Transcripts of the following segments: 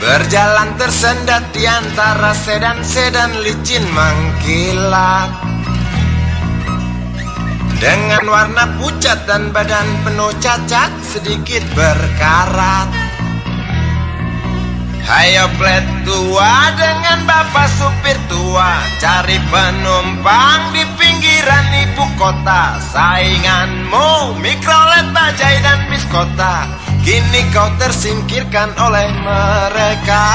Berjalan tersendat di antara sedan-sedan licin mengkilat Dengan warna pucat dan badan penuh cacat sedikit berkarat. Hayo plet tua dengan bapak supir tua Cari penumpang di pinggiran ibu kota. Sainganmu mikrolet bajai dan biskota Kini kau tersingkirkan oleh mereka.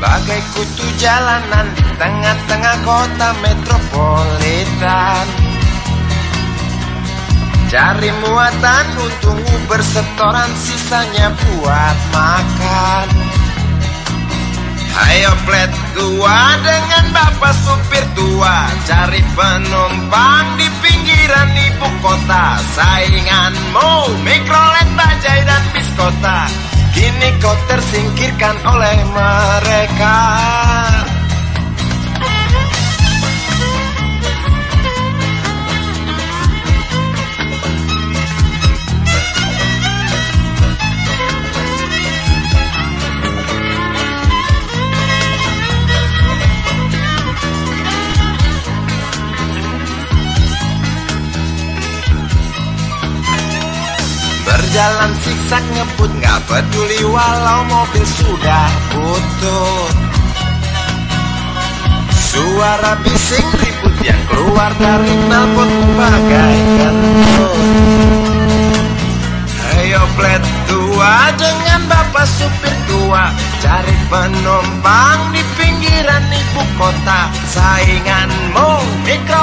Bagai kutu jalanan di tengah-tengah kota metropolitan. Cari muatan untungmu bersetoran sisanya buat makan. Ayo plet tua dengan bapak supir tua. Cari penumpang di pinggiran ibu kota Sainganmu mikrolet bajai dan biskota. Kini kau tersingkirkan oleh mereka Berjalan siksak ngebut Gak peduli walau mobil sudah butut Suara bising ribut yang keluar dari knalpot bagai kentut. Ayo plet tua dengan bapak supir tua Cari penumpang di pinggiran ibu kota. Sainganmu mikro